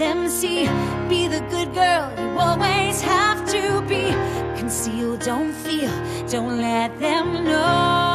Them see. Be the good girl you always have to be. Conceal, don't feel, don't let them know.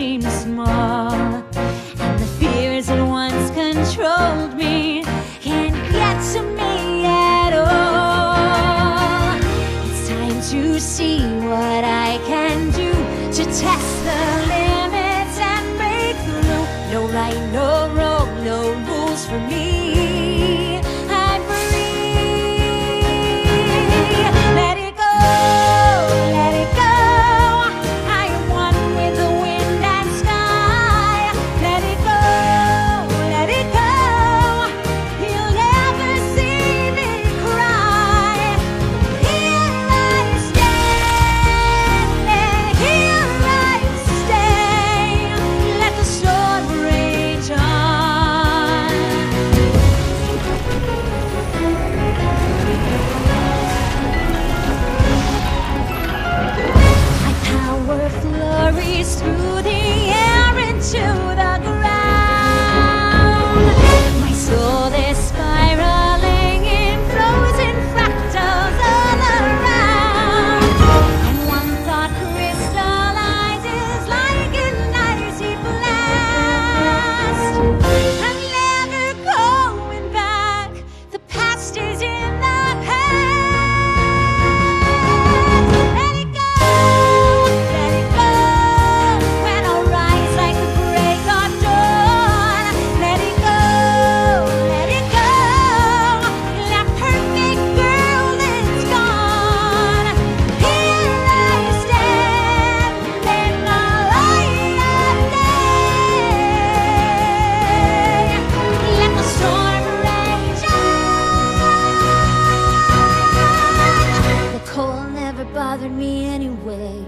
seemed small. And the fears that once controlled me can't get to me at all. It's time to see what I can do to test the limits and break through. No right, no wrong, no rules for me. never bothered me anyway.